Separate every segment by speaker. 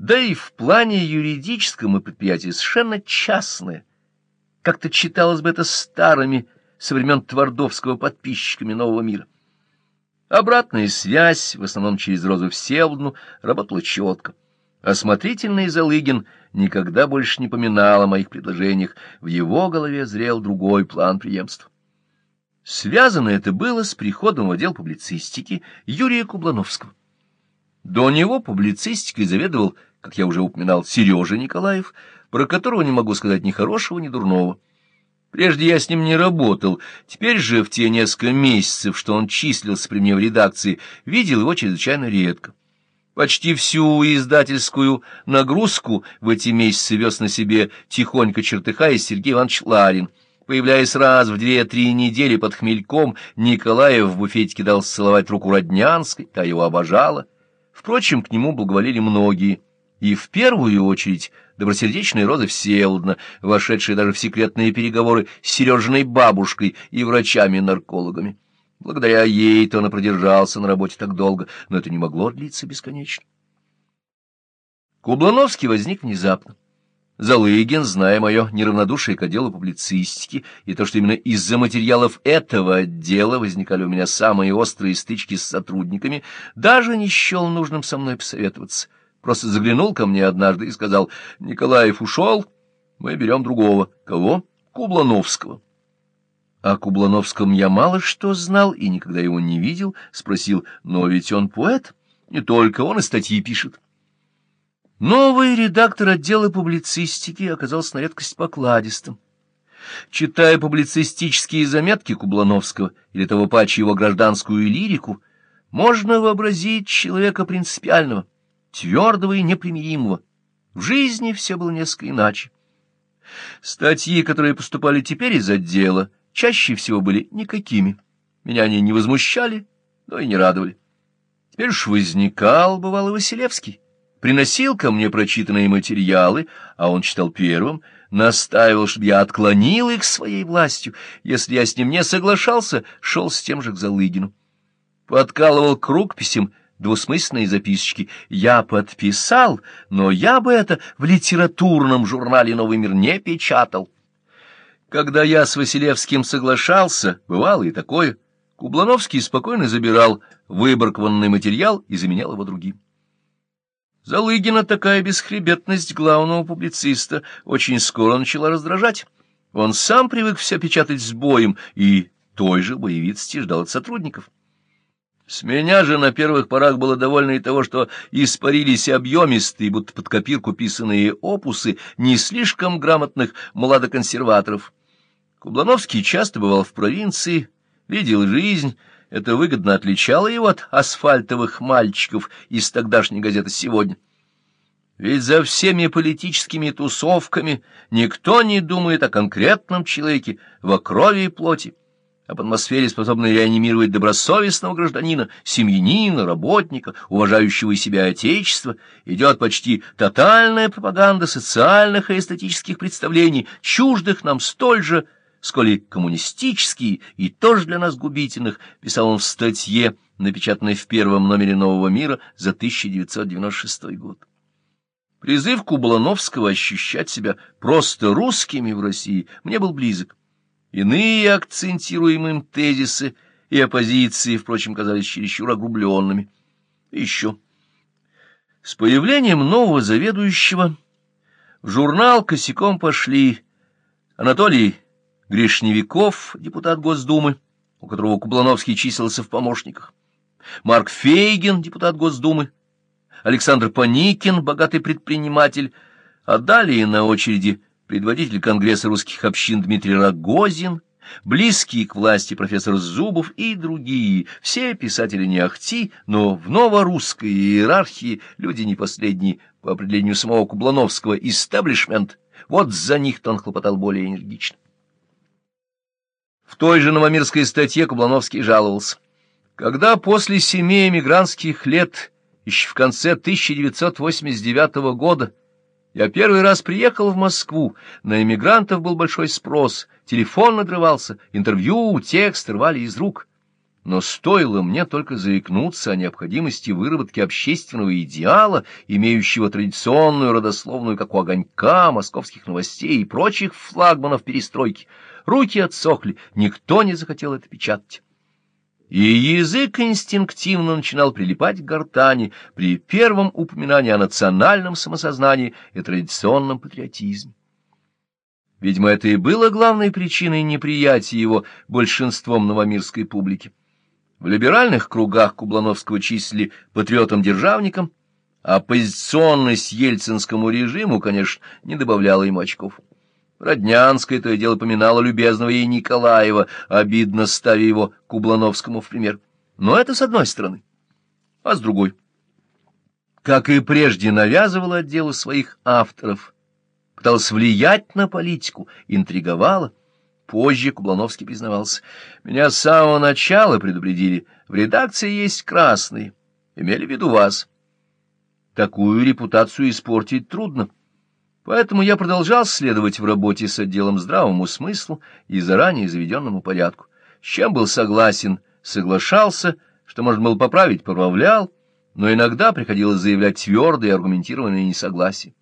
Speaker 1: Да и в плане юридическом и предприятие совершенно частное. Как-то читалось бы это старыми со времен Твардовского подписчиками «Нового мира». Обратная связь, в основном через Розу Всеволодну, работала четко. Осмотрительный Залыгин никогда больше не поминал о моих предложениях, в его голове зрел другой план преемства. Связано это было с приходом в отдел публицистики Юрия Кублановского. До него публицистикой заведовал, как я уже упоминал, Сережа Николаев, про которого не могу сказать ни хорошего, ни дурного. Прежде я с ним не работал, теперь же в те несколько месяцев, что он числился при мне в редакции, видел его чрезвычайно редко. Почти всю издательскую нагрузку в эти месяцы вез на себе тихонько чертыхаясь Сергей Иванович Ларин. Появляясь раз в две-три недели под хмельком, Николаев в буфетике дал целовать руку Роднянской, та его обожала. Впрочем, к нему благоволили многие, и в первую очередь добросердечная Роза Всеволодна, вошедшая даже в секретные переговоры с Сережиной бабушкой и врачами-наркологами. Благодаря ей-то он и продержался на работе так долго, но это не могло длиться бесконечно. Кублановский возник внезапно. Залыгин, зная мое неравнодушие к отделу публицистики и то, что именно из-за материалов этого отдела возникали у меня самые острые стычки с сотрудниками, даже не счел нужным со мной посоветоваться. Просто заглянул ко мне однажды и сказал, «Николаев ушел, мы берем другого». «Кого?» «Кублановского». О Кублановском я мало что знал и никогда его не видел, спросил, «Но ведь он поэт, не только он и статьи пишет». Новый редактор отдела публицистики оказался на редкость покладистым. Читая публицистические заметки Кублановского или того паче его гражданскую лирику, можно вообразить человека принципиального, твердого и непримиримого. В жизни все было несколько иначе. Статьи, которые поступали теперь из отдела, чаще всего были никакими. Меня они не возмущали, но и не радовали. Теперь уж возникал, бывало, Василевский приносил ко мне прочитанные материалы, а он читал первым, настаивал, чтобы я отклонил их своей властью. Если я с ним не соглашался, шел с тем же к Залыгину. Подкалывал к рукописям двусмысленные записочки. Я подписал, но я бы это в литературном журнале «Новый мир» не печатал. Когда я с Василевским соглашался, бывало и такое, Кублановский спокойно забирал выборкованный материал и заменял его другим. Залыгина такая бесхребетность главного публициста очень скоро начала раздражать. Он сам привык все печатать с боем и той же боевицости ждал от сотрудников. С меня же на первых порах было довольно и того, что испарились объемистые, будто под копирку писанные опусы не слишком грамотных младоконсерваторов. Кублановский часто бывал в провинции, видел жизнь, это выгодно отличало его от асфальтовых мальчиков из тогдашней газеты «Сегодня». Ведь за всеми политическими тусовками никто не думает о конкретном человеке во крови и плоти, об атмосфере, способной реанимировать добросовестного гражданина, семьянина, работника, уважающего себя отечества, идет почти тотальная пропаганда социальных и эстетических представлений, чуждых нам столь же, сколь и коммунистические, и тоже для нас губительных, писал он в статье, напечатанной в первом номере «Нового мира» за 1996 год. Призыв Кублановского ощущать себя просто русскими в России мне был близок. Иные акцентируемым тезисы и оппозиции, впрочем, казались чересчур огрубленными. Еще. С появлением нового заведующего в журнал косяком пошли Анатолий Гришневиков, депутат Госдумы, у которого Кублановский числился в помощниках, Марк Фейгин, депутат Госдумы, Александр Паникин, богатый предприниматель, а далее на очереди предводитель Конгресса русских общин Дмитрий Рогозин, близкий к власти профессор Зубов и другие, все писатели не ахти, но в новорусской иерархии люди не последние, по определению самого Кублановского, истеблишмент, вот за них-то он хлопотал более энергично. В той же новомирской статье Кублановский жаловался. Когда после семи эмигрантских лет, еще в конце 1989 года, я первый раз приехал в Москву, на эмигрантов был большой спрос, телефон надрывался, интервью, текст рвали из рук. Но стоило мне только заикнуться о необходимости выработки общественного идеала, имеющего традиционную родословную, как у огонька, московских новостей и прочих флагманов перестройки, руки отсохли, никто не захотел это печатать. И язык инстинктивно начинал прилипать к гортани при первом упоминании о национальном самосознании и традиционном патриотизме. Видимо, это и было главной причиной неприятия его большинством новомирской публики. В либеральных кругах Кублановского числили патриотом-державником, а оппозиционность ельцинскому режиму, конечно, не добавляла ему очков. Роднянское то и дело поминало любезного ей Николаева, обидно ставя его Кублановскому в пример. Но это с одной стороны, а с другой. Как и прежде навязывала отделу своих авторов, пыталась влиять на политику, интриговала, Позже Кублановский признавался. Меня с самого начала предупредили. В редакции есть красные. Имели в виду вас. Такую репутацию испортить трудно. Поэтому я продолжал следовать в работе с отделом здравому смыслу и заранее заведенному порядку. С чем был согласен, соглашался, что можно было поправить, поправлял, но иногда приходилось заявлять твердое и аргументированное несогласие.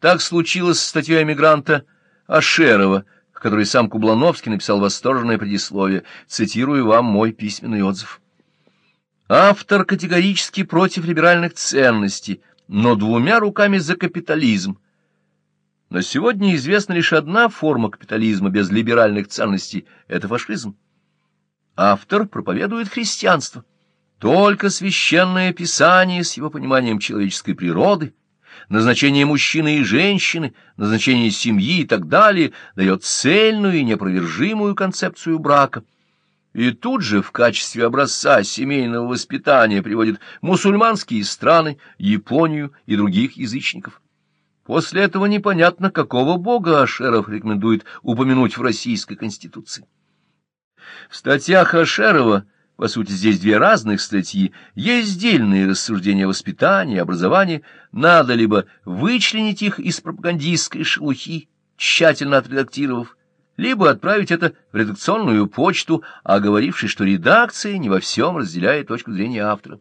Speaker 1: Так случилось с статьей эмигранта Ашерова — к которой сам Кублановский написал восторженное предисловие. Цитирую вам мой письменный отзыв. Автор категорически против либеральных ценностей, но двумя руками за капитализм. На сегодня известна лишь одна форма капитализма без либеральных ценностей — это фашизм. Автор проповедует христианство. Только священное писание с его пониманием человеческой природы — назначение мужчины и женщины, назначение семьи и так далее, дает цельную и неопровержимую концепцию брака. И тут же в качестве образца семейного воспитания приводит мусульманские страны, Японию и других язычников. После этого непонятно, какого бога Ашеров рекомендует упомянуть в Российской Конституции. В статьях Ашерова по сути, здесь две разных статьи, есть дельные рассуждения о воспитании, образовании, надо либо вычленить их из пропагандистской шелухи, тщательно отредактировав, либо отправить это в редакционную почту, оговорившись, что редакция не во всем разделяет точку зрения автора.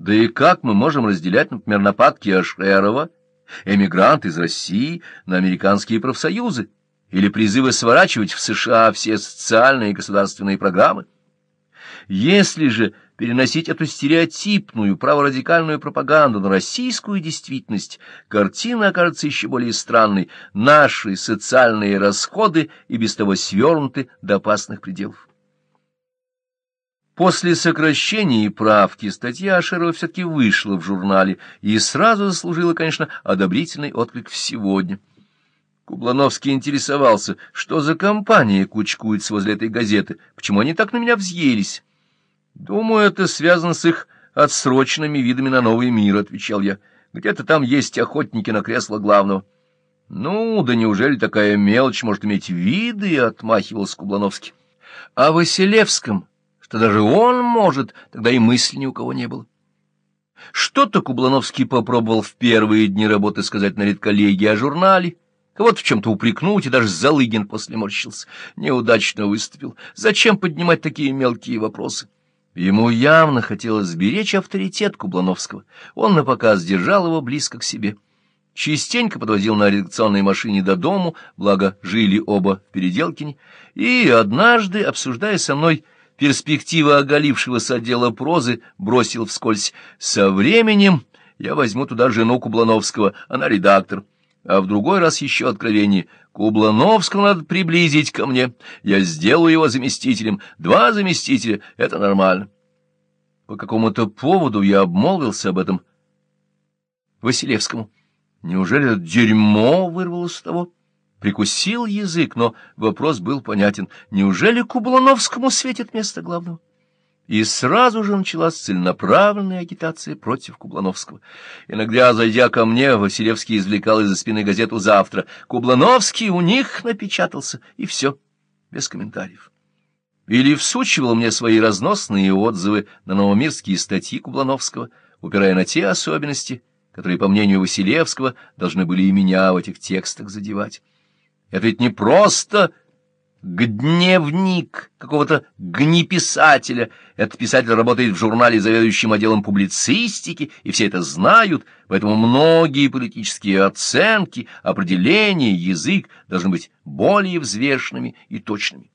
Speaker 1: Да и как мы можем разделять, например, нападки Ашерова, эмигрант из России, на американские профсоюзы, или призывы сворачивать в США все социальные и государственные программы? Если же переносить эту стереотипную праворадикальную пропаганду на российскую действительность, картина окажется еще более странной. Наши социальные расходы и без того свернуты до опасных пределов. После сокращения и правки статья Ашерова все-таки вышла в журнале и сразу заслужила, конечно, одобрительный отклик в сегодня. Кублановский интересовался, что за компания кучкуется возле этой газеты, почему они так на меня взъелись. Думаю, это связано с их отсроченными видами на новый мир, — отвечал я. Где-то там есть охотники на кресло главного. — Ну, да неужели такая мелочь может иметь виды? — отмахивался Кублановский. — А Василевском, что даже он может, тогда и мысли ни у кого не было. Что-то Кублановский попробовал в первые дни работы сказать на редколлегии о журнале, кого-то в чем-то упрекнуть, и даже Залыгин после морщился. Неудачно выступил. Зачем поднимать такие мелкие вопросы? Ему явно хотелось сберечь авторитет Кублановского. Он напоказ держал его близко к себе. Частенько подвозил на редакционной машине до дому, благо жили оба в Переделкине, и однажды, обсуждая со мной перспективы оголившегося отдела прозы, бросил вскользь «Со временем я возьму туда жену Кублановского, она редактор» а в другой раз еще откровение. Кублановского надо приблизить ко мне. Я сделаю его заместителем. Два заместителя — это нормально. По какому-то поводу я обмолвился об этом Василевскому. Неужели это дерьмо вырвалось с того? Прикусил язык, но вопрос был понятен. Неужели Кублановскому светит место главного? И сразу же началась целенаправленная агитация против Кублановского. Иногда, зайдя ко мне, Василевский извлекал из-за спины газету «Завтра». Кублановский у них напечатался, и все, без комментариев. Или всучивал мне свои разносные отзывы на новомирские статьи Кублановского, упирая на те особенности, которые, по мнению Василевского, должны были и меня в этих текстах задевать. Это ведь не просто гневник какого-то гнеписателя. Этот писатель работает в журнале, заведующим отделом публицистики, и все это знают, поэтому многие политические оценки, определения, язык должны быть более взвешенными и точными.